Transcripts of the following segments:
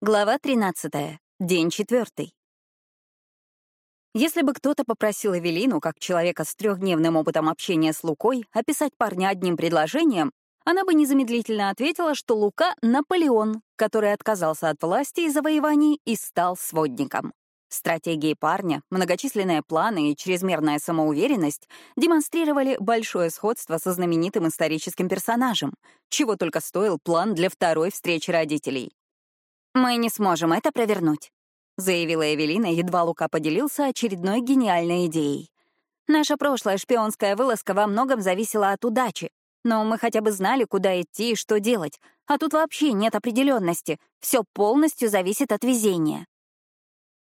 Глава 13. День четвертый. Если бы кто-то попросил Эвелину, как человека с трехдневным опытом общения с Лукой, описать парня одним предложением, она бы незамедлительно ответила, что Лука — Наполеон, который отказался от власти и завоеваний и стал сводником. Стратегии парня, многочисленные планы и чрезмерная самоуверенность демонстрировали большое сходство со знаменитым историческим персонажем, чего только стоил план для второй встречи родителей. «Мы не сможем это провернуть», — заявила Эвелина, едва Лука поделился очередной гениальной идеей. «Наша прошлая шпионская вылазка во многом зависела от удачи, но мы хотя бы знали, куда идти и что делать, а тут вообще нет определенности, все полностью зависит от везения».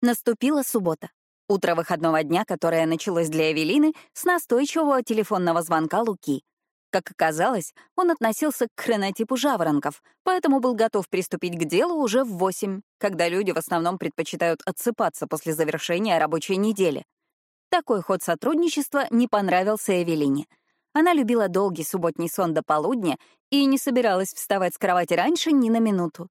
Наступила суббота. Утро выходного дня, которое началось для Эвелины с настойчивого телефонного звонка Луки — как оказалось, он относился к хронотипу жаворонков, поэтому был готов приступить к делу уже в восемь, когда люди в основном предпочитают отсыпаться после завершения рабочей недели. Такой ход сотрудничества не понравился Эвелине. Она любила долгий субботний сон до полудня и не собиралась вставать с кровати раньше ни на минуту.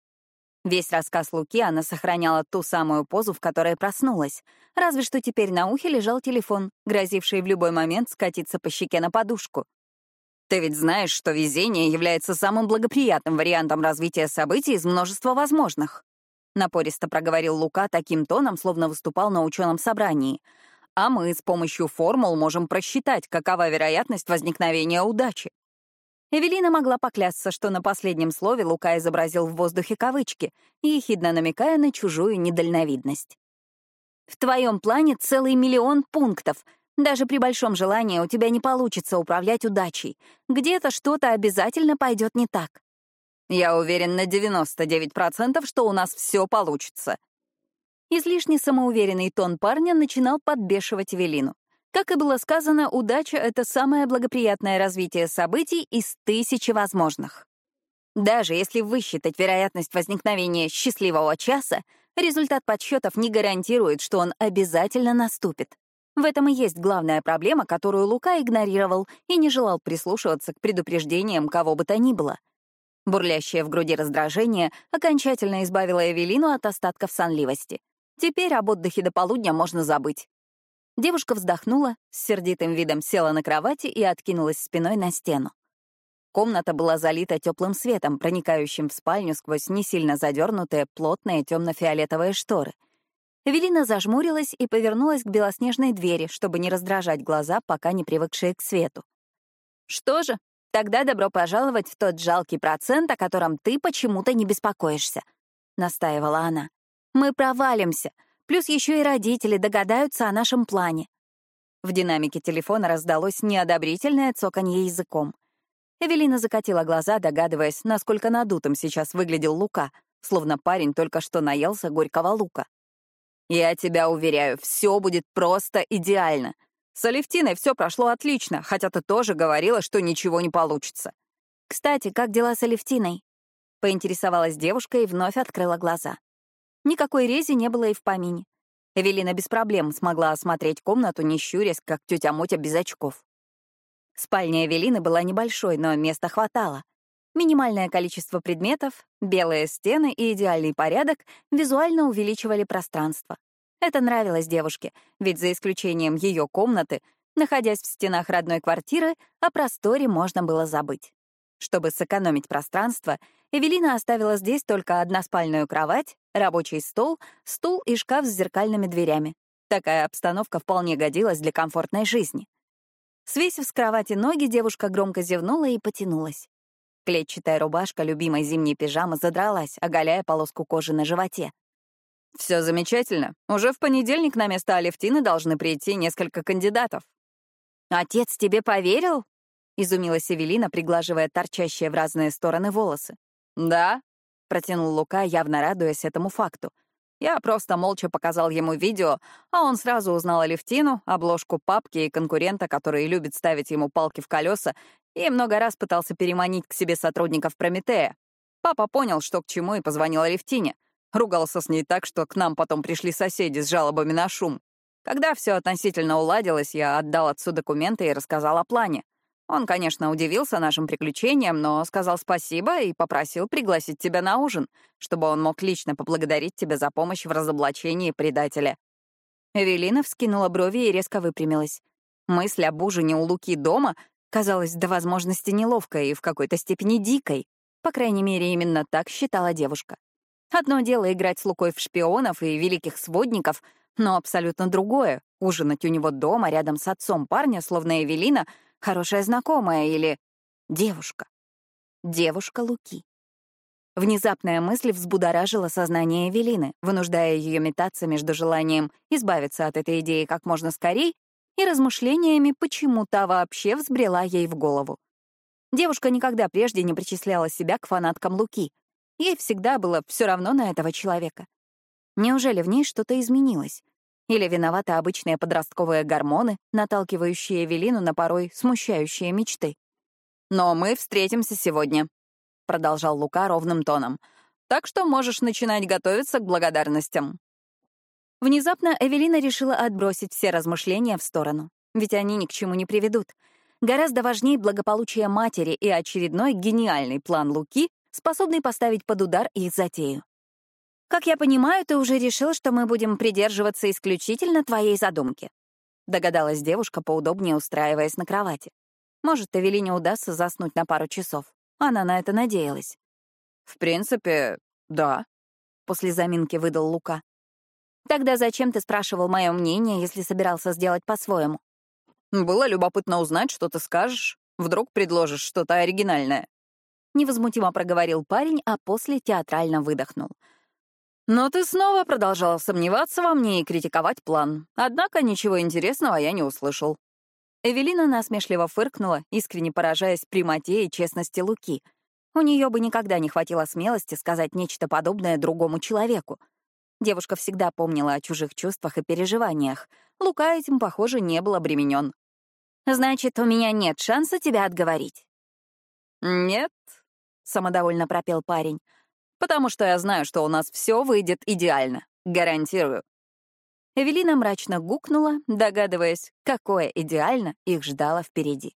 Весь рассказ Луки она сохраняла ту самую позу, в которой проснулась, разве что теперь на ухе лежал телефон, грозивший в любой момент скатиться по щеке на подушку. Ты ведь знаешь, что везение является самым благоприятным вариантом развития событий из множества возможных. Напористо проговорил Лука таким тоном, словно выступал на ученом собрании. А мы с помощью формул можем просчитать, какова вероятность возникновения удачи. Эвелина могла поклясться, что на последнем слове Лука изобразил в воздухе кавычки, ехидно намекая на чужую недальновидность. «В твоем плане целый миллион пунктов, даже при большом желании у тебя не получится управлять удачей. Где-то что-то обязательно пойдет не так. Я уверен на 99%, что у нас все получится. Излишне самоуверенный тон парня начинал подбешивать Велину. Как и было сказано, удача — это самое благоприятное развитие событий из тысячи возможных. Даже если высчитать вероятность возникновения счастливого часа, результат подсчетов не гарантирует, что он обязательно наступит. В этом и есть главная проблема, которую Лука игнорировал и не желал прислушиваться к предупреждениям кого бы то ни было. Бурлящее в груди раздражение окончательно избавило Эвелину от остатков сонливости. Теперь об отдыхе до полудня можно забыть. Девушка вздохнула, с сердитым видом села на кровати и откинулась спиной на стену. Комната была залита теплым светом, проникающим в спальню сквозь не сильно задернутые плотные темно-фиолетовые шторы — Эвелина зажмурилась и повернулась к белоснежной двери, чтобы не раздражать глаза, пока не привыкшие к свету. «Что же, тогда добро пожаловать в тот жалкий процент, о котором ты почему-то не беспокоишься», — настаивала она. «Мы провалимся, плюс еще и родители догадаются о нашем плане». В динамике телефона раздалось неодобрительное цоканье языком. Эвелина закатила глаза, догадываясь, насколько надутым сейчас выглядел Лука, словно парень только что наелся горького лука. Я тебя уверяю, все будет просто идеально. С Алевтиной все прошло отлично, хотя ты тоже говорила, что ничего не получится. Кстати, как дела с Алевтиной? Поинтересовалась девушка и вновь открыла глаза. Никакой рези не было и в помине. Эвелина без проблем смогла осмотреть комнату, не щурясь, как тетя Мотя без очков. Спальня Эвелины была небольшой, но места хватало. Минимальное количество предметов, белые стены и идеальный порядок визуально увеличивали пространство. Это нравилось девушке, ведь за исключением ее комнаты, находясь в стенах родной квартиры, о просторе можно было забыть. Чтобы сэкономить пространство, Эвелина оставила здесь только односпальную кровать, рабочий стол, стул и шкаф с зеркальными дверями. Такая обстановка вполне годилась для комфортной жизни. Свесив с кровати ноги, девушка громко зевнула и потянулась. Клетчатая рубашка любимой зимней пижамы задралась, оголяя полоску кожи на животе. Все замечательно. Уже в понедельник на место Алевтины должны прийти несколько кандидатов. «Отец тебе поверил?» — изумилась Эвелина, приглаживая торчащие в разные стороны волосы. «Да», — протянул Лука, явно радуясь этому факту. Я просто молча показал ему видео, а он сразу узнал Алевтину, обложку папки и конкурента, который любит ставить ему палки в колеса и много раз пытался переманить к себе сотрудников Прометея. Папа понял, что к чему, и позвонил Алевтине. Ругался с ней так, что к нам потом пришли соседи с жалобами на шум. Когда все относительно уладилось, я отдал отцу документы и рассказал о плане. Он, конечно, удивился нашим приключениям, но сказал спасибо и попросил пригласить тебя на ужин, чтобы он мог лично поблагодарить тебя за помощь в разоблачении предателя. Эвелина вскинула брови и резко выпрямилась. Мысль об ужине у Луки дома казалась до возможности неловкой и в какой-то степени дикой. По крайней мере, именно так считала девушка. Одно дело играть с Лукой в шпионов и великих сводников, но абсолютно другое — ужинать у него дома рядом с отцом парня, словно Эвелина — хорошая знакомая или девушка. Девушка Луки. Внезапная мысль взбудоражила сознание Эвелины, вынуждая ее метаться между желанием избавиться от этой идеи как можно скорее и размышлениями, почему та вообще взбрела ей в голову. Девушка никогда прежде не причисляла себя к фанаткам Луки. Ей всегда было все равно на этого человека. Неужели в ней что-то изменилось? Или виноваты обычные подростковые гормоны, наталкивающие Эвелину на порой смущающие мечты? «Но мы встретимся сегодня», — продолжал Лука ровным тоном. «Так что можешь начинать готовиться к благодарностям». Внезапно Эвелина решила отбросить все размышления в сторону, ведь они ни к чему не приведут. Гораздо важнее благополучие матери и очередной гениальный план Луки, способный поставить под удар их затею. «Как я понимаю, ты уже решил, что мы будем придерживаться исключительно твоей задумки», — догадалась девушка, поудобнее устраиваясь на кровати. Может, Эвелине удастся заснуть на пару часов. Она на это надеялась. «В принципе, да», — после заминки выдал Лука. «Тогда зачем ты спрашивал мое мнение, если собирался сделать по-своему?» «Было любопытно узнать, что ты скажешь. Вдруг предложишь что-то оригинальное». Невозмутимо проговорил парень, а после театрально выдохнул — но ты снова продолжал сомневаться во мне и критиковать план. Однако ничего интересного я не услышал. Эвелина насмешливо фыркнула, искренне поражаясь прямоте и честности Луки. У нее бы никогда не хватило смелости сказать нечто подобное другому человеку. Девушка всегда помнила о чужих чувствах и переживаниях. Лука этим, похоже, не был обременен. «Значит, у меня нет шанса тебя отговорить?» «Нет», — самодовольно пропел парень потому что я знаю, что у нас все выйдет идеально. Гарантирую». Эвелина мрачно гукнула, догадываясь, какое идеально их ждало впереди.